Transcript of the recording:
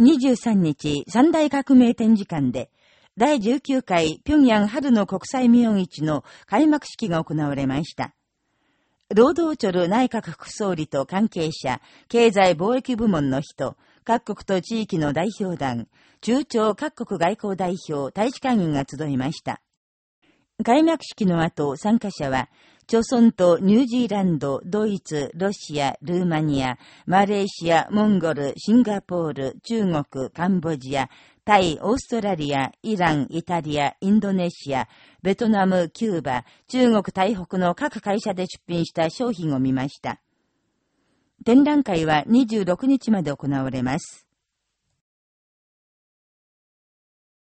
23日、三大革命展示館で、第19回平壌春の国際見本市の開幕式が行われました。労働庁内閣副総理と関係者、経済貿易部門の人、各国と地域の代表団、中朝各国外交代表、大使館員が集いました。開幕式の後、参加者は、朝鮮とニュージーランド、ドイツ、ロシア、ルーマニア、マレーシア、モンゴル、シンガポール、中国、カンボジア、タイ、オーストラリア、イラン、イタリア、インドネシア、ベトナム、キューバ、中国台北の各会社で出品した商品を見ました。展覧会は26日まで行われます。